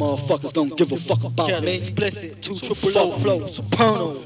Motherfuckers don't give a fuck about Kelly explicit, two triple O flow. Soprano.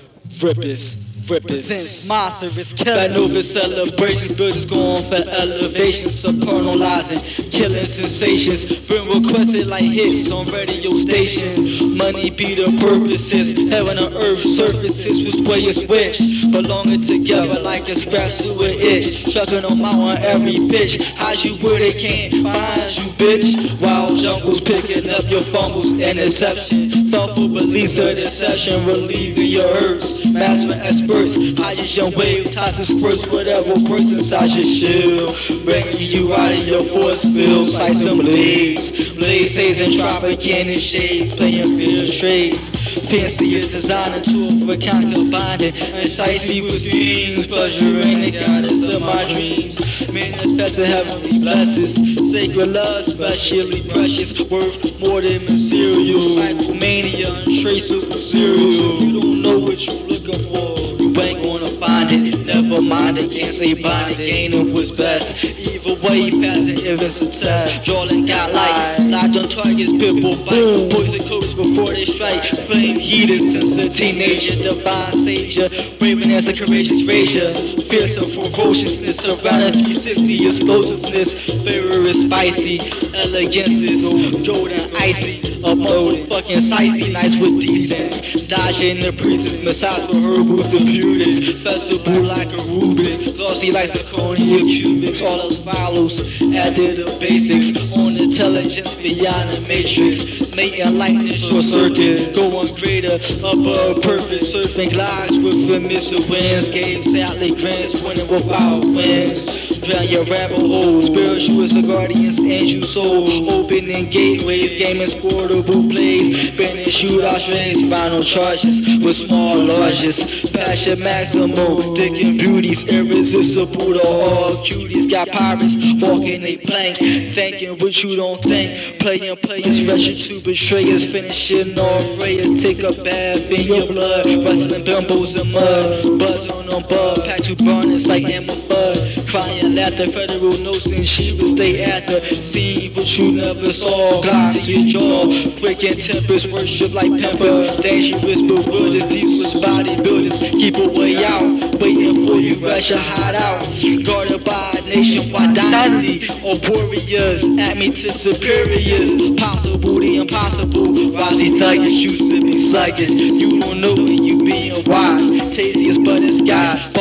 Rippers, rippers. my service, That Kelly. Nova celebrations, buildings going for elevation, supernalizing, killing sensations. Been requested like hits on radio stations. Money be the purposes, heaven and earth surfaces, which way is which? Belonging together like a scratch to an itch. Trucking on my on every pitch. Hide you where they can't find you, bitch. Wild jungles picking up your fumbles, interception. Thoughtful beliefs of deception, relieving your urge. Master experts, highest young wave, tosses spurts, whatever works inside your shell. Bringing you out of your force field, sight some blades. Blaze haze and cannon shades, playing field trades. Fanciest designer to a tool kind combining and sightsee with dreams, pleasure in the guidance of my dreams. Manifesting heavenly blessings, sacred love, specially precious, worth more than material. Psychomania, untraceable serial. Mind it, can't say bind it, gaining what's best. Either way, passing if it's a test. Jordan got light, locked on targets, pitbull bite. Poison coats before they strike. Flame heated since a teenager, divine savior. Raven as a courageous rager. Fearsome ferociousness, surrounded 360 explosiveness. Flavor is spicy, elegance is golden icy. A motherfucking sightsy, nice with decence. Dodging the breezes, massage with herbal therapeutics. Festival like a Rubik's, glossy like zirconia cubics. All else follows after the basics. On intelligence beyond the matrix. Making lightning short circuit, going greater above perfect. Surfing glides with permissive winds. Games like grants, winning without wings. Drown your rabbit hole. Oh. Spirituals are guardians, angel soul. Opening gateways, gaming portable plays. Bending shootout strains, final charges with small larges. Passion maximal, dicking beauties, irresistible to all cuties. Got pirates walking they plank, thinking what you don't think. Playing players, rushing to betrayers, finishing off prayers. Take a bath in your blood, wrestling bimbos in mud. Buzz on bud, pack to burn, it's like Emma Bud. Crying laughter, federal notion, she would stay after. Seeing what you never saw, glide to your jaw. Breaking tempers, worship like pimpers. Dangerous, but as these was bodybuilders. Keep a way out, waiting for you, rush your hideout. Guarded by nationwide dynasty of warriors. At me to superiors. Possible, the impossible. Rising thuggish, used to be sluggish. You don't know when you being wise. Tastiest but it's guy.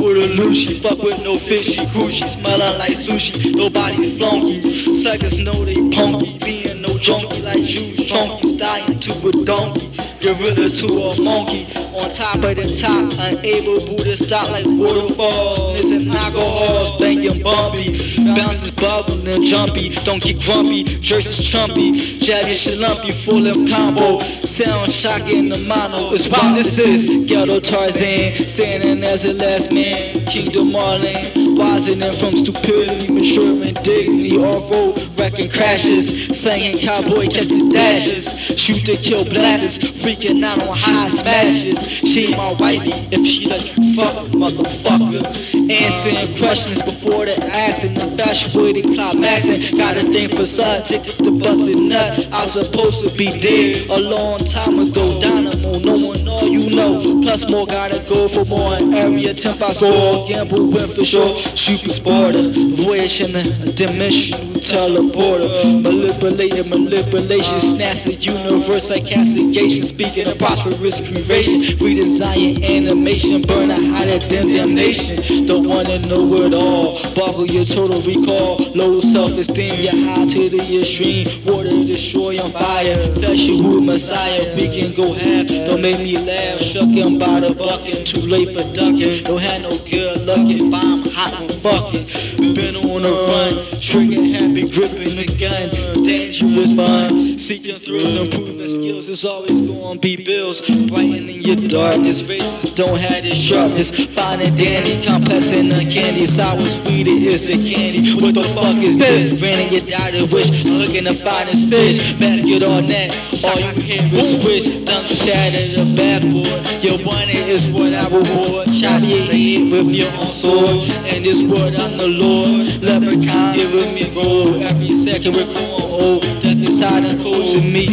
Ball a. She fuck with no fishy crunchy. Smelling like sushi. Nobody's flunky. Suckers know they punky. Being no junkie like you. Chunky. Dying to a donkey. Gorilla to a monkey. On top of the top. Unable to stop like waterfalls. Missing alcohols. Banking bumpy. Bounces bubbling and jumpy. Don't get grumpy. Jerseys chumpy. Jabby shit lumpy. Full of combo. Sound shocking the mono. It's why this is Ghetto Tarzan. Standing as the last man. Kingdom Marlin. Rising in from stupidity. Maturing dignity. Off road. Wrecking crashes. Singing cowboy catch the dashes. Shoot to kill blasts. Freaking out on high smashes. She my wifey if she let you fuck, motherfucker. Answering questions before the asking. The fashion boy, they climaxing. Got a thing for side, addicted to busting nuts. I was supposed to be dead a long time ago. Dynamo, no one all you know. Plus more, gotta go for more. Area 10 I score. Gamble win for sure. Super sporter. Voyage in a dimensional teleporter. Manipulating manipulation. Snatch the universe like castigation. Speaking of prosperous creation. Redesign animation. Burn a higher than damnation. The one and know it all. Boggle your total recall. Low self esteem. You're high to the extreme. Water destroy on fire. Session with Messiah. We can go half. Don't make me laugh. Shucking by the bucket. Too late for ducking. Don't have no good luck if I'm hot and fucking. Been on a run. Trigger happy gripping the gun. Dangerous fun. Seeking through improving skills. It's always gonna be bills. Brightening your darkness. Faces don't have the sharpness. Finding dandy. Complex and uncanny. Sour sweeter is the candy. What the fuck is this? Granting your daughter wish. Hooking the finest fish. Better get on that. All you hear is wish. Dump shatter the backboard. Your money is what I reward. Chop your head with your own sword. And this word I'm the Lord. Leprechaun giving me gold. Every second we're growing old. Is hiding cold to me.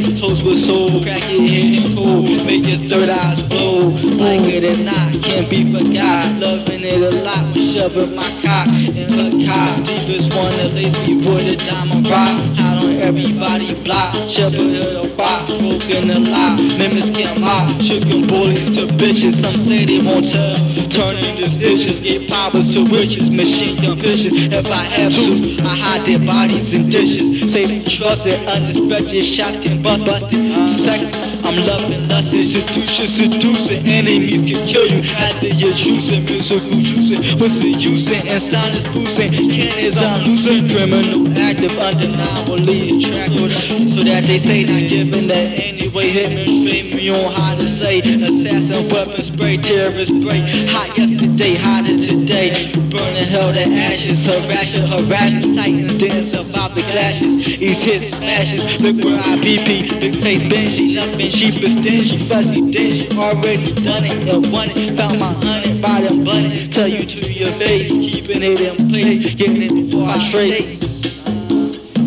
soul, crack your head and cold, make your third eyes explode. Like it or not, can't be forgot. Loving it a lot, shoving my cock in her cock. Deepest one that lays me with a diamond rock. Hot on everybody block, shoving her a rock, broken a lot. Members can't mock, shooking bullies to bitches. Some say they won't tell. Turning these issues, get powers to riches, machine gun vicious. If I have to, I hide their bodies in dishes. Say trust it, unexpected shots can bust, busted. Sex, loving, lusting, seduction, seducing. Enemies can kill you after you're choosing. Musical choosing, what's the using? And is boosting. Cannons I'm losing. Criminal active, undeniably attractive. So that they say not giving that anyway. Hit me straight me on how to say. Assassin weapon spray, terrorist break. Hot yesterday, hotter today. Burning hell to ashes, harassing, harassing. Titans dance about the clashes. East hits smashes. Look where I BP. Big face Benji, jumping, sheep is stingy, fussy dingy. Already done it and won it. Found my honey, bottom bunny. Tell you to your face, keeping it in place. Getting it before I trace.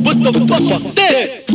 What the fuck is this?